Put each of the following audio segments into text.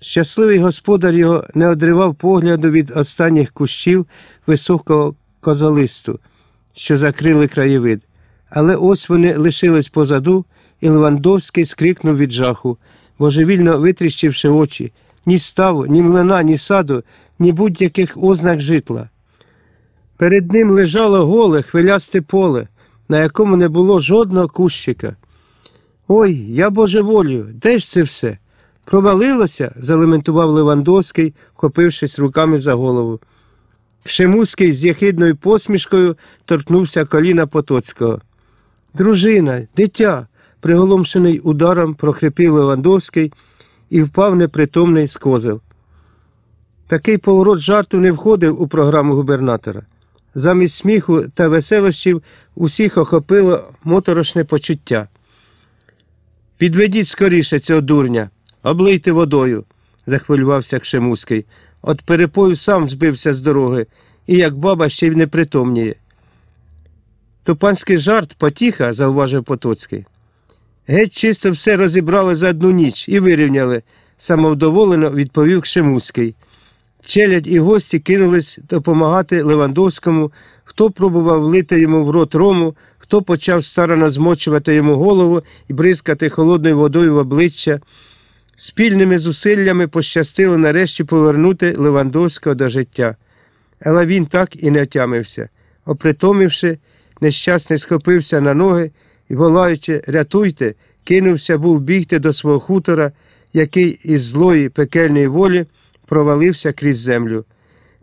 Щасливий господар його не одривав погляду від останніх кущів високого козолисту, що закрили краєвид. Але ось вони лишились позаду, і Левандовський скрикнув від жаху, божевільно витріщивши очі, ні ставу, ні млина, ні саду, ні будь-яких ознак житла. Перед ним лежало голе, хвилясте поле, на якому не було жодного кущика. Ой, я божеволію, де ж це все? Провалилося, залементував Левандовський, вхопившись руками за голову. Шемуський з яхидною посмішкою торкнувся коліна Потоцького. Дружина, дитя, приголомшений ударом, прохрипів Левандовський і впав непритомний з козел. Такий поворот жарту не входив у програму губернатора. Замість сміху та веселощів усіх охопило моторошне почуття. Підведіть скоріше цього дурня, облийте водою, захвилювався Кшемуський. От перепою сам збився з дороги, і як баба ще й не притомніє. То панський жарт потіха, зауважив Потоцький. Геть чисто все розібрали за одну ніч і вирівняли, самовдоволено відповів Кшемуський. Челядь і гості кинулись допомагати Левандовському, хто пробував влити йому в рот рому, хто почав старано змочувати йому голову і бризкати холодною водою в обличчя. Спільними зусиллями пощастило нарешті повернути Левандовського до життя. Але він так і не отямився. Опритомивши, нещасний схопився на ноги і, волаючи, рятуйте, кинувся був бігти до свого хутора, який із злої пекельної волі провалився крізь землю.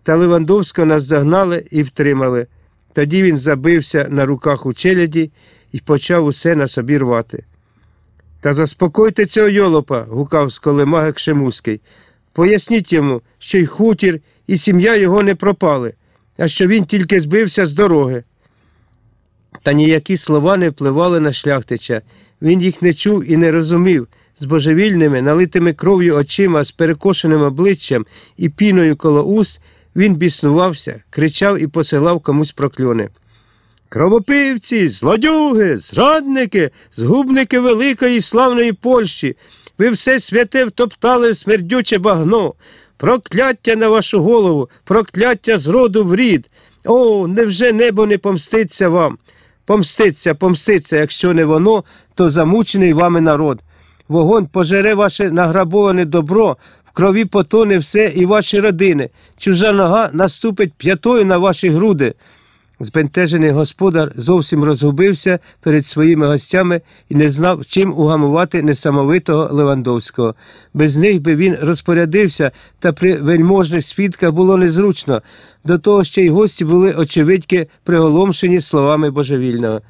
Та Левандовського наздогнали і втримали. Тоді він забився на руках у челяді і почав усе на собі рвати. Та заспокойте цього йолопа, гукав з колемаги Кшемуський. Поясніть йому, що й хутір, і сім'я його не пропали, а що він тільки збився з дороги. Та ніякі слова не впливали на шляхтича. Він їх не чув і не розумів. З божевільними, налитими кров'ю очима, з перекошеним обличчям і піною коло уст він біснувався, кричав і посилав комусь прокльони. Кровопивці, злодюги, зрадники, згубники великої славної Польщі. Ви все святе втоптали в смердюче багно. Прокляття на вашу голову, прокляття з роду в рід. О, невже небо не помститься вам? Помститься, помститься, якщо не воно, то замучений вами народ. Вогонь пожере ваше награбоване добро, в крові потоне все і ваші родини. Чужа нога наступить п'ятою на ваші груди. Збентежений господар зовсім розгубився перед своїми гостями і не знав, чим угамувати несамовитого Левандовського. Без них би він розпорядився, та при вельможних свідках було незручно. До того ще й гості були очевидьки приголомшені словами божевільного.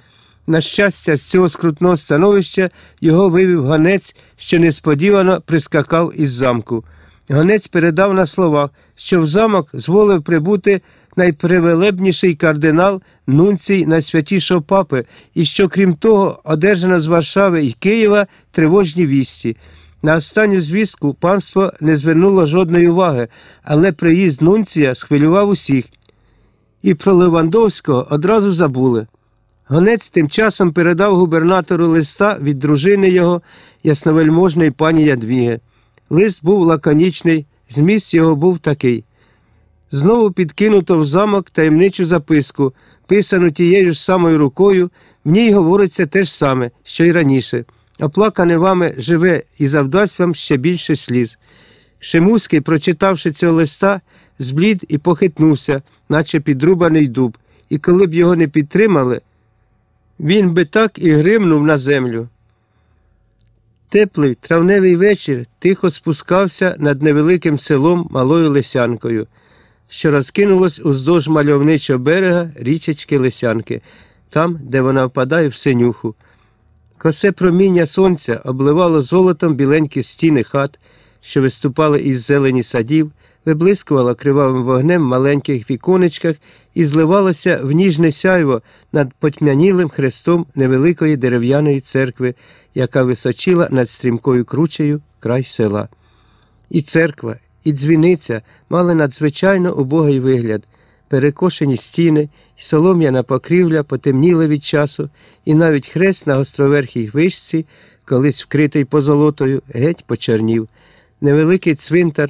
На щастя, з цього скрутного становища його вивів гонець, що несподівано прискакав із замку. Гонець передав на словах, що в замок зволив прибути найпривелебніший кардинал нунцій найсвятішого папи, і що, крім того, одержано з Варшави і Києва тривожні вісті. На останню звістку панство не звернуло жодної уваги, але приїзд нунція схвилював усіх. І про Левандовського одразу забули. Гонець тим часом передав губернатору листа від дружини його, ясновельможної пані Ядвіги. Лист був лаконічний, зміст його був такий. Знову підкинуто в замок таємничу записку, писану тією ж самою рукою, в ній говориться те ж саме, що й раніше. Оплакане вами живе і завдасть вам ще більше сліз. Шемуський, прочитавши цього листа, зблід і похитнувся, наче підрубаний дуб, і коли б його не підтримали, він би так і гримнув на землю. Теплий травневий вечір тихо спускався над невеликим селом малою Лисянкою, що розкинулось уздовж мальовничого берега річечки Лисянки, там, де вона впадає в синюху. Косе проміння сонця обливало золотом біленькі стіни хат, що виступали із зелені садів, виблискувало кривавим вогнем в маленьких віконечках і зливалося в ніжне сяйво над потьмянілим хрестом невеликої дерев'яної церкви, яка височила над стрімкою кручею край села. І церква, і дзвіниця мали надзвичайно убогий вигляд. Перекошені стіни, солом'яна покрівля потемніли від часу, і навіть хрест на гостроверхій вишці, колись вкритий позолотою, геть почернів. невеликий цвинтар